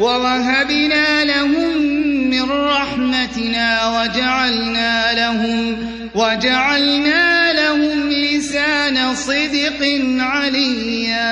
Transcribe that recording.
وَوَهَبْنَا لَهُم مِّن رَّحْمَتِنَا وَجَعَلْنَا لَهُمْ لِسَانَ صِدْقٍ عَلِيًّا.